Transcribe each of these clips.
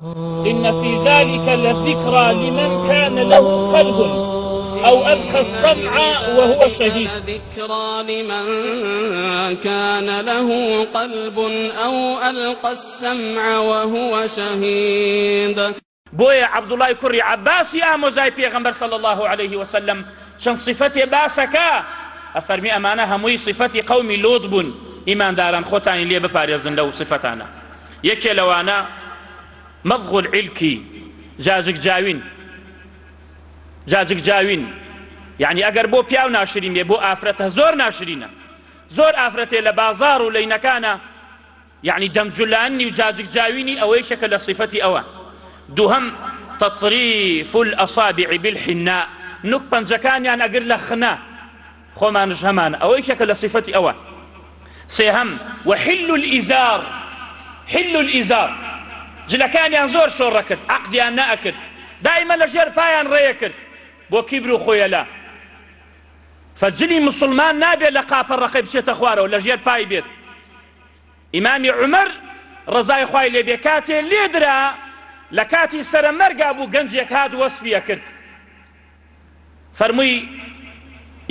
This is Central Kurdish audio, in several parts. إن في ذلك لذكرى لمن كان له قلب أو ألقى السمع وهو شهيد ذكرى لمن كان له قلب أو ألقى السمع وهو شهيد بۆیە عبدوڵای کوڕی عباسی ئامۆزای پێغمبەر صل الله عليه وسلم چەند صفەتی باسەکە ئەفەرمی ئەمانە هەمووی صفەتی قومی لۆت بوون ئیمانداران خۆتانی لێ بپارێزن لەو صفەتانە یەکێ لەوانە مەضغ العلکی جاجک جاوین جاجک جاوین یعنی ئەگەر بۆ پیاو ناشرینێ بۆ ئافرەتە زۆر ناشرینە زۆر ئافرەتێ لە بازار و لەینەکانە یعنی دەمجلانی و جاجک جاوینی ئەوەی شەکە لە صفەتی ئەوە دووهم تطریف الأصابع بالحناء نوک پەنجەکانیان ئەگەر لە خنا خۆمانش هەمان ئەوەی شەکە لە صفەتی ئەوە سێهم وحل الئزار حل الئزار جلەکانیان زۆر شۆڕە کرد عقدیان نەئەکرد دایمە لە ژێر پایان ڕێیە کرد بۆ کیبر و خۆیەلا فەجلی مسلمان نابێت لە قاپەڕەقی بچێتە خوارەوە لە ژێر پای بێت ئیمامی عمر ڕزای خوای لێ بێ کاتێ لێدرا لە کاتی سرە مەرگا بوو گەنجێک هات وەسفیە کرد فەرمووی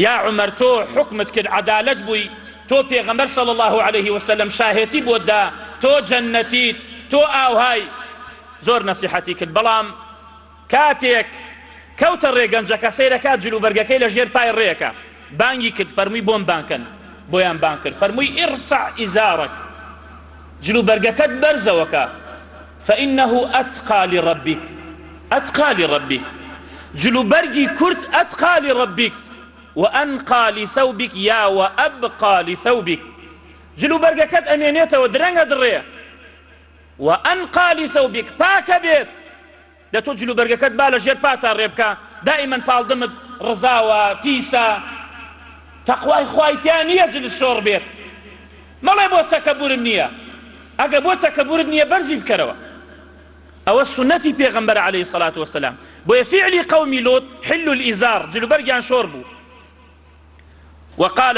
یا عمر تۆ حکمت کرد عدالت بووی تۆ پێغەمبەر صلی الله عليه وسلم شاهێتی بۆدا تۆ جەنەتیت تۆ ئاوهای زۆر نەسیحەتی کرد بەڵام کاتێک کەوتە ڕێگەنجەکە سیرەکە جلو بەرگەکەی لە ژێر پای ڕێەکە بانگی کرد فەرمووی بۆم بانکەن بۆیان بان کرد فەرمووی ئرفع ئیزارك جلو بەرگەکەت بەرزەوەکە فإنه أتقى لربك أتقى لربك جلو بەرگی کورت أتقى لربك وأنقى لثوبك يا وأبقى لثوبك جلو بەرگەکەت ئەمێنێتەوە درەنگە دڕێ و ئەنقالی ثەوبێک پاکە بێت لە تۆ جلو بەرگەکەت با لە ژێر پاتا ڕێبکە دائیمەن پاڵدمت ڕزاوە پیسە تەخوای خوایتیان نییە جل شۆڕ بێت مەڵێ بۆ تەکەبورم نییە ئەگە بۆ تەکەبورت نییە بەرزی بکەرەوە ئەوە سنەتی پێغمبەر عليه سلاات وسلام بۆ فعلی قومی لوت حل الإزار جلوبەرگیان شۆر بوو وقال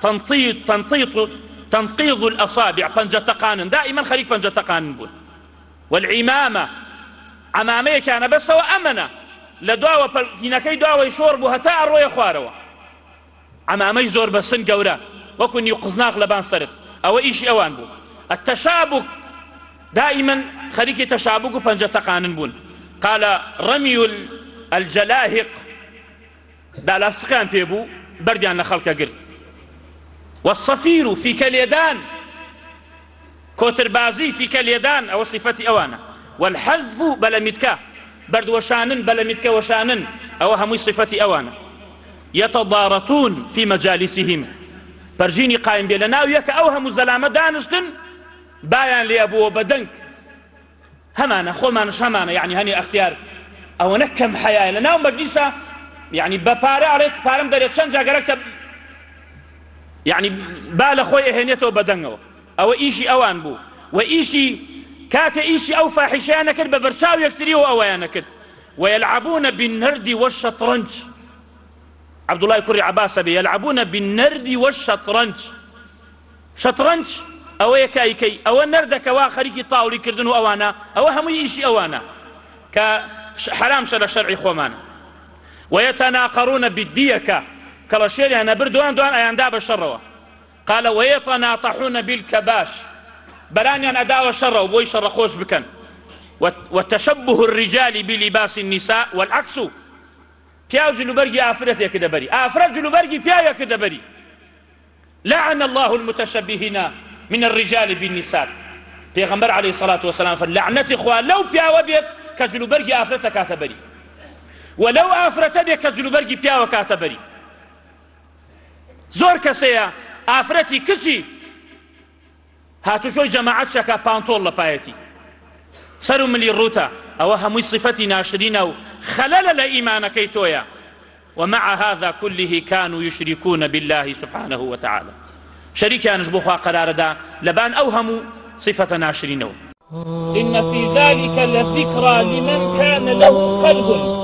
تنطيط تنطيط تنقيض الأصابع پنجة قانن دائما خليك پنجة قانن بون والعمامة عمامة كان بس هو أمنة لدواوة پلتينكي دواوة شور بو هتا أروي خواروا عمامة زور بسن قورا وكن يقزناغ لبان سرت أو إيش أوان بو التشابك دائما خليك تشابك پنجة قانن بون قال رمي الجلاهق دالاسقان پێبوو بەردیان لە خەڵکە گرت والصفير في كاليدان کۆتربازی فیکەلێدان ئەوە سیفەتی ئەوانە والحەذف و بەلەمیتکە بەردوەشانن بەلەمیتکە وەشانن ئەوە هەمووی سیفەتی ئەوانە یەتەضارەتون فی مەجالیسیهیم پەرژینی قایم بێ لە ناو یەکە ئەو هەموو زەلامە دانشتن بایان لێ بووە بەدەنگ هەمانە خۆمانش هەمانە یعنی هەنی ئەختیار ئەوە نەکەم حەیە لە ناو مەگلیسە یعنی بە پارە ئەڵێت پارەم دەرێت چەند جاگەرەکە یعنی با لە خۆی ئەهێنێتەوە بەدەنگەوە ئەوە ئیشی ئەوان بوو و ئیشی کاتە ئیشی ئەو فاحیشیان نەکرد بە بەرچاو یەکتری و ئەوەیان نەکرد ويلعبون بالنرد والشطرنج عبد الله كري عباس بي يلعبون بالنرد والشطرنج شطرنج او يكايكي او نردك وا خريكي طاولي كردن اوانا او همي شيء اوانا ك حرام شر شرع خومان ويتناقرون بالديكه کەڵەشێریان نەبردوان دوان ئەیاندا بە شەڕەوە قالە وەیەتە ناتەحونە بیلکە باش بەرانیان ئەداوە شەڕەوە بۆی شەڕەخۆش بکەن وتەشەبه الرجال بلیباسی النساء والعکس پیا جلوبەرگی ئافرەتێکە دەبەری ئافرەت جلوبەرگی پیاوێکە دەبەری لعن الله المتشبهين من الرجال بالنساء پێغمبەر عليه الصلاة والسلام فلعنەتی خوا لەو پیاوە بێت کە جلوبەرگی ئافرەتە کاتە بەری وەلەو ئافرەتە بێت کە جلوبەرگی پیاوە کاتە بەری زۆر کەسەیە ئافرەتی کچی هاتوشۆی جەماعەت شەکە پانتۆڵ لە پایەتی سەر و ملی ڕوتە ئەوە هەمووی صفەتی ناشرینە و خەلەلە لە ئیمانەکەی تۆیە ومع هذا كله كانوا يشركون بالله سبحانه وتعالى شريكانش بخوا قراردا لبان أوهموا صفة ناشرينو إن في ذلك لذكرى لمن كان له قلب